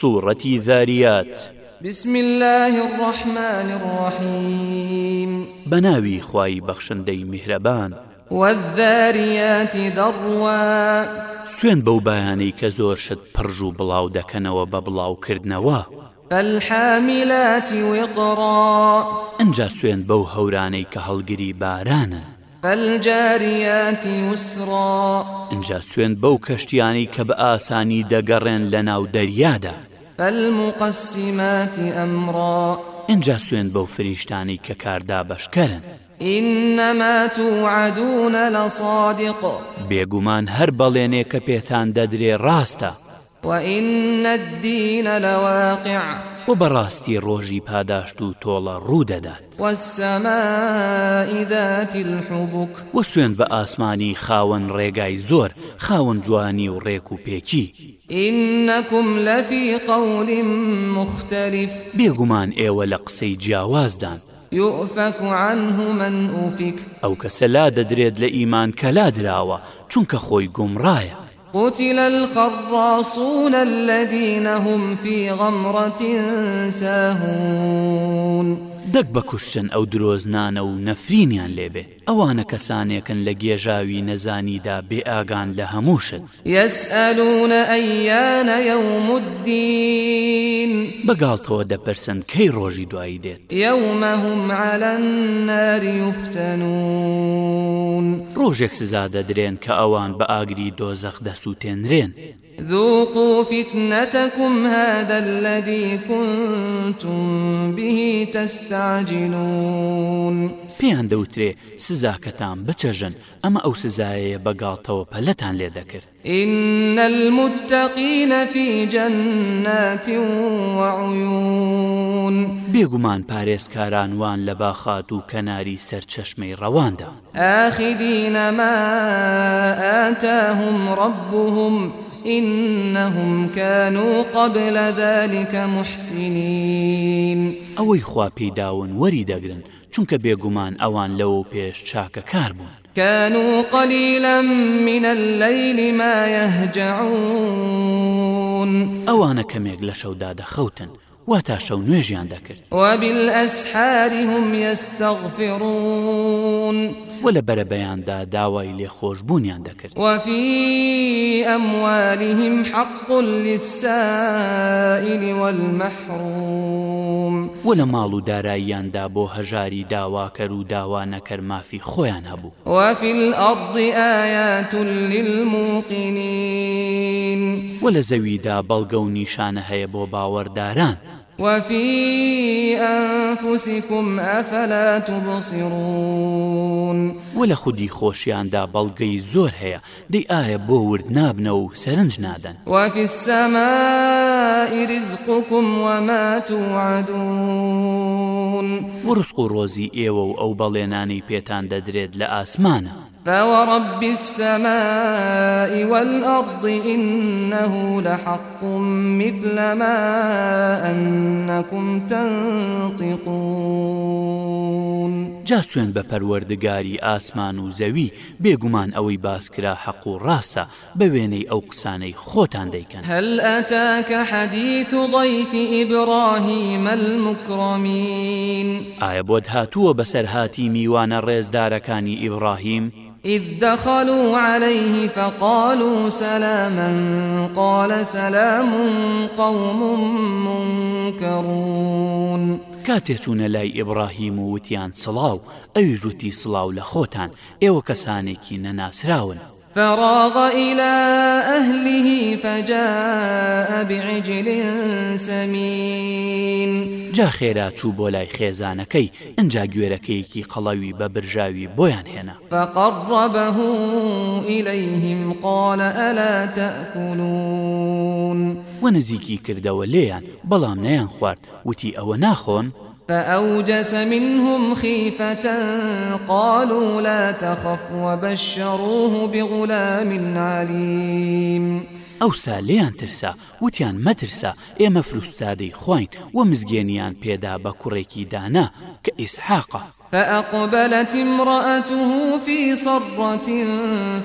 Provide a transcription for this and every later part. سورة ذاريات بسم الله الرحمن الرحيم بناوي خواي بخشندي مهربان والذاريات ذروا سوێن بەو بایانەی کە زۆر شت پڕژ و بڵاو دەکەنەوە بە بڵاوکردنەوە فالحاملات وقرا ئەجا سوێن بەو هەورانەی کە هەڵگری بارانە فالجاريات يسرا اینجا سوێن بەو کەشتیانی کە بە ئاسانی دەگەڕێن لە ناو دەریادا فالمقسمات ئەمڕا اینجا سوێن بەو فریشتانی کە کاردا بەشکەرن إنما توعدون لصادق بێگومان هەر بەڵێنێ کە پێتان دەدرێ ڕاستە وإن الدين لواقع و بەڕاستی ڕۆژی پاداشت و تۆڵە ڕوودەدات وەسەمەئیداتیحبوک و سوێن بە ئاسمانی خاوەن ڕێگای زۆر خاوەن جوانی و ڕێک و پێکی ئینەکم لەفی قەولی مختلف بێگومان ئێوە لە قسەی جیاوازدان يؤفك عنه من أوفك أو كسلا ددريد لإيمان كلا دراوة چونك خوي قمرايا قتل الخراصون الذين هم في غمرة ساهون دەک بەکوشتن ئەو درۆزنانە و نەفرینیان لێبێ ئەوانە کەسانێکن لە گێژاوی نەزانیدا بێ ئاگان لە هەمووشت یسئلونە ئەیانە یەومدی بەگاڵتەوە دەپەرسن کەی ڕۆژی دوایی دێت یەومەهم علەن نەریفتەنون ڕۆژێک سزا دەدرێن کە ئەوان بە ئاگری دۆزەخ دەسووتێنرێن ذوقوا فتنتكم هذا الذي كنتم به تستعجلون پێیان دەوترێ سزاکەتان بچەژن ئەمە ئەو سزایەیە بەگاڵتەوە پەلەتان لێ دەکرد إن المتقين في جنات وعيون بێگومان پارێزکارانوان لە باخات و کەناری سەرچەشمەی ڕەواندا ئاخیدینە ما ئەتەهم ڕبهم إنهم كانوا قبل ذلك محسنين ئەوەی خوا پێداون وەری دەگرن چونکە بێگومان ئەوان لەو پێش چاکە کار بوون كانوا قليلا من الليل ما يهجعون ئەوانە کەمێک لە شەودا دەخەوتن وا تا شەو نوێژیان دەکرد وبالأسحار هم يستغفرون و لە بەرەبەیاندا داوای لێخۆشببوونیان دەکرد وفی ئەموالهم حق للسائل والمحروم و لە ماڵ و داراییاندا بۆ هەژاری داواکەر و داوانەکەر مافی خۆیان هەبوو وفي الأرض آيات للموقنين و لە زەویدا بەڵگە و نیشانە هەیە بۆ باوەڕداران وفي أنفسكم أفلا تبصرون ولا خودي خوشيان دا بلغي زور هيا دي آية بورد نابنو سرنج نادن وفي السماء رزقكم وما توعدون ورزق روزي ايوه او بليناني بيتان ددريد لآسمانه فورب السماء والأرض إنه لحق مثل ما أنكم تنطقون جا سوێن بە پەروەردگاری ئاسمان و زەوی بێگومان ئەوەی باسکرا حەق و ڕاستە بە وێنەی ئەو قسانەی خۆتان دەیکەن هەل ئەتاکە حەدیث و ضیفی ئیبڕاهی مەلمکڕامین ئایا بۆت هاتووە بەسەرهاتی میوانە ڕێزدارەکانی ئیبراهیم إذ دخلوا عليه فقالوا سلاما قال سلام قوم منكرون کاتێچوونە لای ئیبراهیم و وتیان سڵاو ئەوی ژووتی سڵاو لە خۆتان ئێوە کەسانێکی نەناسراون فراغ إلى أهله فجاء بعجل سمين جا خێرا چوو بۆ لای خێزانەکەی ئەجا گوێرەکەیەکی قەڵەوی بە برژاوی بۆیان هێنا فقڕبه إليهم قال ألا تأكلون ونزيكي كردەوە لێیان بەڵام نەیان خوارد وتی ئەوە ناخۆن فأوجس منهم خيفة قالوا لا تخف وبشروه بغلام عليم ئەوسا لێیان ترسا وتیان مەترسا ئێمە فرستادەی خوین و مزگێنیان پێدا بە کوڕێکی دانا کە ئیسحاقا فأقبلت امرأته في صرة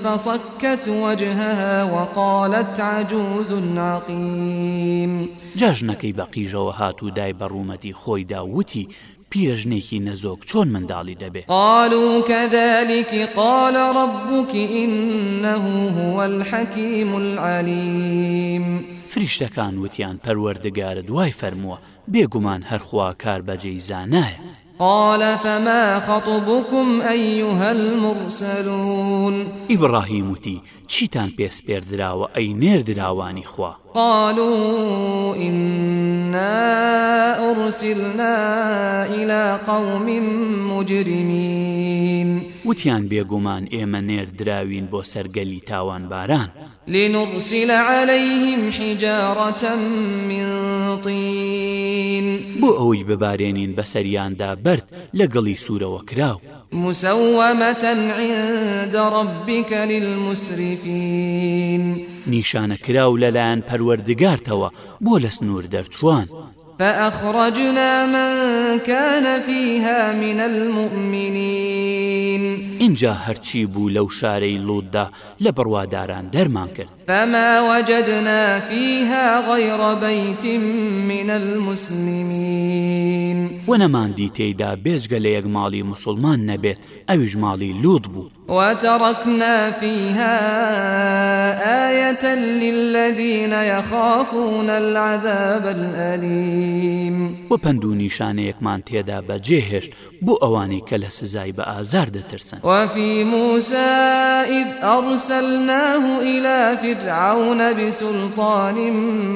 فصكت وجهها وقالت عجوز عقيم جاژنەکەی بەقیژەوە هات و دای بەڕوومەتی خۆی داوتی پیرژنێکی نەزۆک چۆن منداڵی دەبێت قالو کەذلكی قال ربکی إنه هو الحەکیم العلیم فریشتەکان وتیان پەروەردەگارە دوای فەرمووە بێگومان هەرخوا کاربەجێی زانایە. قال فما خطبكم أيها المرسلون إبراهيم تي چیتان پێس پێردراوە ئەی نێردراوانی خوا قالوا إنا أرسلنا إلى قوم مجرمين وتیان بێگومان ئێمە نێردراوین بۆ سەرگەلی تاوان باران لنوسیل عليهلەیهم حیجارەتەم منطین بۆ ئەوەی ببارێنین بەسەریاندا بەرد لەگەڵی سوورەوە کراو مسەوەمەەن عندڕبیکە للمسریفین نیشانە کراو لەلایەن پەروەردگارتەوە بۆ لە سنوور دەرچوان فأخرجنا من كان فيها من المؤمنين اینجا هەرچی بوو لەو شارەی لوددا لە بڕواداران دەرمان کرد فما وجدنا فيها غير بيت من المسلمين ونەماندی تێیدا بێجگە لە یەک ماڵی مسلمان نەبێت ئەویش ماڵی لود بوو وتركنا فيها آية للذين يخافون العذاب الأليم حميم وپند و نیشانەیەکمان تێدا بەجێهێشت بۆ ئەوانی کە لە سزای بە ئازار دەترسن وفی موسائید ئەڕسەلناه إلى فرعون بسلطان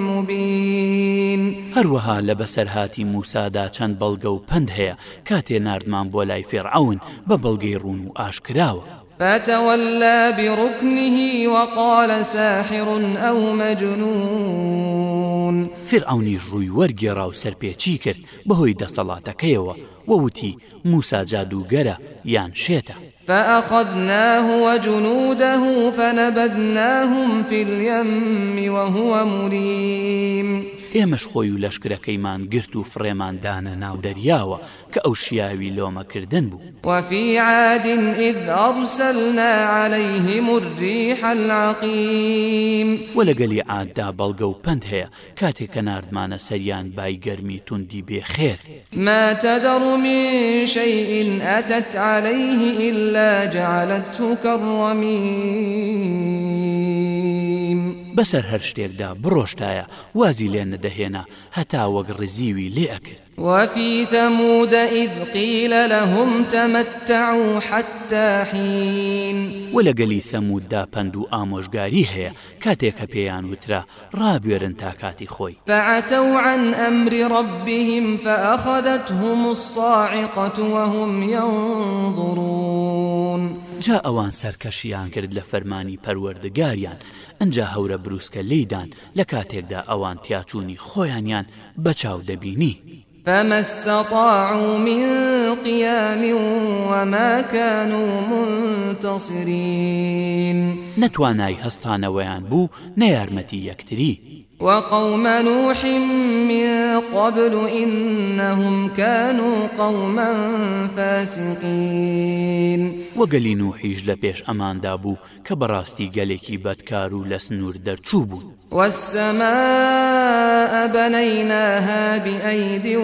مبین هەروەها لە بەسەرهاتی موسادا چەند بەڵگە و پند هەیە کاتێ نردمان بۆ لای فێرعون بە بەڵگەی ڕون و ئاشکراوە فتولى بركنه وقال ساحر أو مجنون فرعوني ڕووی وەرگێڕا و سەرپێچی کرد بەهۆی دەسەڵاتەکەیەوە وەوتی موسا جادوگەرە یان شێتە فأخذناه وجنوده فنبذناهم في اليم وهو مريم ئێمەش خۆی و لەشکرەکەیمان گرت و فڕێماندانە ناو دەریاوە کە ئەو شیاوی لۆمەکردن بوو وفي عاد إذ أرسلنا عليهم الريح العقيم ولقلي عاددا بلقى وبند هي كاتي كنارد مانا سريان باي قرمي تندي بخير ما تذر من شيء أتت عليه إلا جعلته كالرميم بەسەر هەر شتێکدا بڕۆشتایە وازی لێ نەدەهێنا هەتا وەک ڕزیوی لێ ئەکرد وفي ثمود إذ قيل لهم تمتعوا حتى حين ولقلي ثمود دا پندو آموشگاری هي كاتيك بيان وترا رابيرن تاكاتي خوي فعتوا عن أمر ربهم فأخذتهم الصاعقة وهم ينظرون ئەجا ئەوان سەرکەشیان کرد لە فەرمانی پەروەردەگاریان ئەجا هەورە بروسکە لیدان لە کاتێکدا ئەوان تیاچوونی خۆیانیان بەچاو دەبینی. فما استطاعوا من قيام وما كانوا منتصرين نتواناي هەستانەوەیان بوو نە یارمەتی یەکتری وقوم نوح من قبل إنهم كانوا قوما فاسقين وقال نوحيج لبيش أمان دابو كبراستي قليكي بدكارو لسنور در چوبو والسماء بنيناها بأيد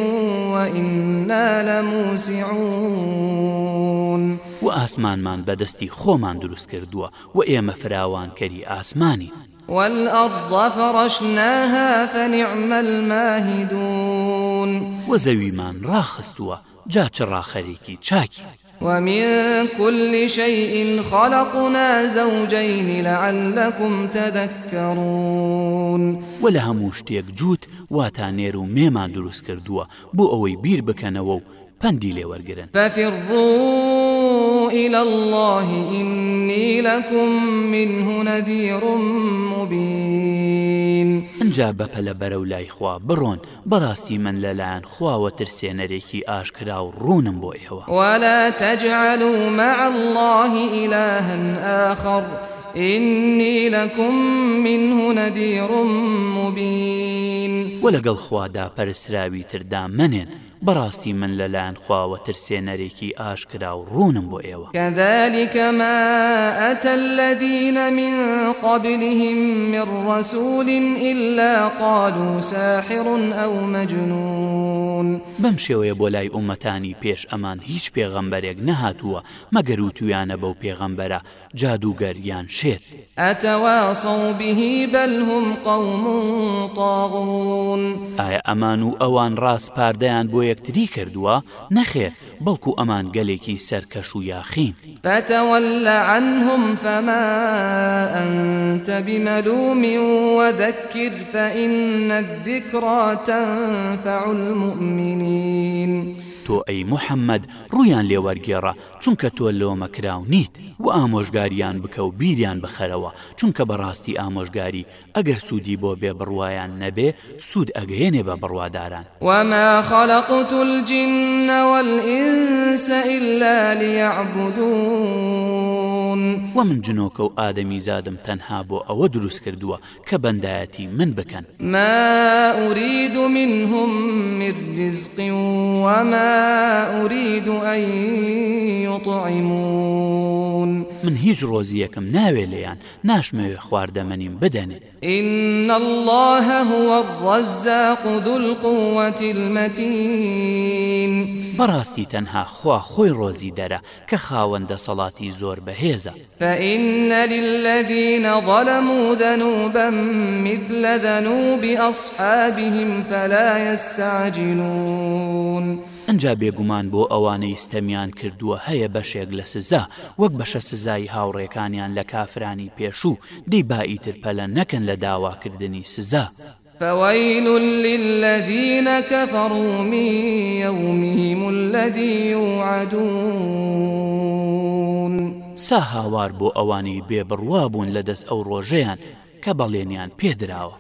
وإنا لموسعون وآسمان من بدستي خومان دروس كردوا وإيما فراوان كري آسماني والأرض فرشناها فنعم الماهدون وزويمان راخستوا جاچ راخريكي چاكي ومن كل شيء خلقنا زوجين لعلكم تذكرون ولا هەموو جوت واتانێر و مێمان دروست کردووە بۆ ئەوەی بیر بکەنەوە و پەنی لێوەرگن بەفیڕون إلى الله إني لكم منه نذير مبين ئەجا بەپەلە بەرەو لای خوا بڕۆن بەڕاستی من لەلایەن خواوە ترسێنەرێکی ئاشکرا و ڕوونم بۆ ئێوە ولا تجعل مع الله إلها آخر إني لكم منه نذير مبين وە لەگەڵ خوادا پەرسراوی تردا منێن بەڕاستی من لەلایەن خواوە ترسێنەرێکی ئاشکرا و ڕوونم بۆ ئێوە کەذلكما ئەتە الذيە من قبلهم من ڕسوول إلا قالوا ساحر أو مجنون بەم شێوەیە بۆ لای ئومەتانی پێش ئەمان هیچ پێغەمبەرێک نەهاتووە مەگەر و تویانە بەو پێغەمبەرە جادوگەریان شێت ئەتەواسە بهی بەلهم قوم تاغون ئایا ئەمان و ئەوان ڕاست پاردەیان بۆ یەکتری کردووە نەخێ بەڵکو ئەمان گەلێکی سەرکەش و یاخین بەتەوەلە عنهم فما أنت بملوم ودكر فإن الذكرى تنفع المؤمن المؤمنين تۆ ئەی محەممەد ڕویان لێوەرگێڕە چونکە تۆ لۆمەکراو نیت و ئامۆژگاریان بکە و بیریان بخەرەوە چونکە بەڕاستی ئامۆژگاری ئەگەر سوودی بۆ بێ بڕواان نەبێ سوود ئەگەێنێ بە بڕواداران وما خەلقت الجنەوە الئسە إلا ليعبدون يعلمون ومن جنوك و آدمي زادم تنها بو أو دروس كردوا كبنداتي من بكن ما أريد منهم من رزق وما أريد أن يطعمون يشركون من هیچ ڕۆزیەکەم ناوێ لێیان ناشمەوێ خواردەمەنیم بدەنێ إن الله هو الرزاق ذو القوة المتين بەڕاستی تەنها خوا خۆی ڕۆزی دەرە کە خاوەندە سەڵاتی زۆر بەهێزە فإن للذين ظلموا ذنوبا مثل ذنوب أصحابهم فلا يستعجلون ئەجا بێگومان بۆ ئەوانەی ستەمیان کردووە هەیە بەشێک لە سزا وەک بەشە سزایی هاوڕێکانیان لە کافرانی پێشوو دەی بائیتر پەلە نەکەن لە داواکردنی سزا. فويل للذين كفروا من يومهم الذي يوعدون ساهاوار بۆ ئەوانی بێبڕوا بوون لەدەست ئەو ڕۆژەیان کە بەڵێنیان پێدراوە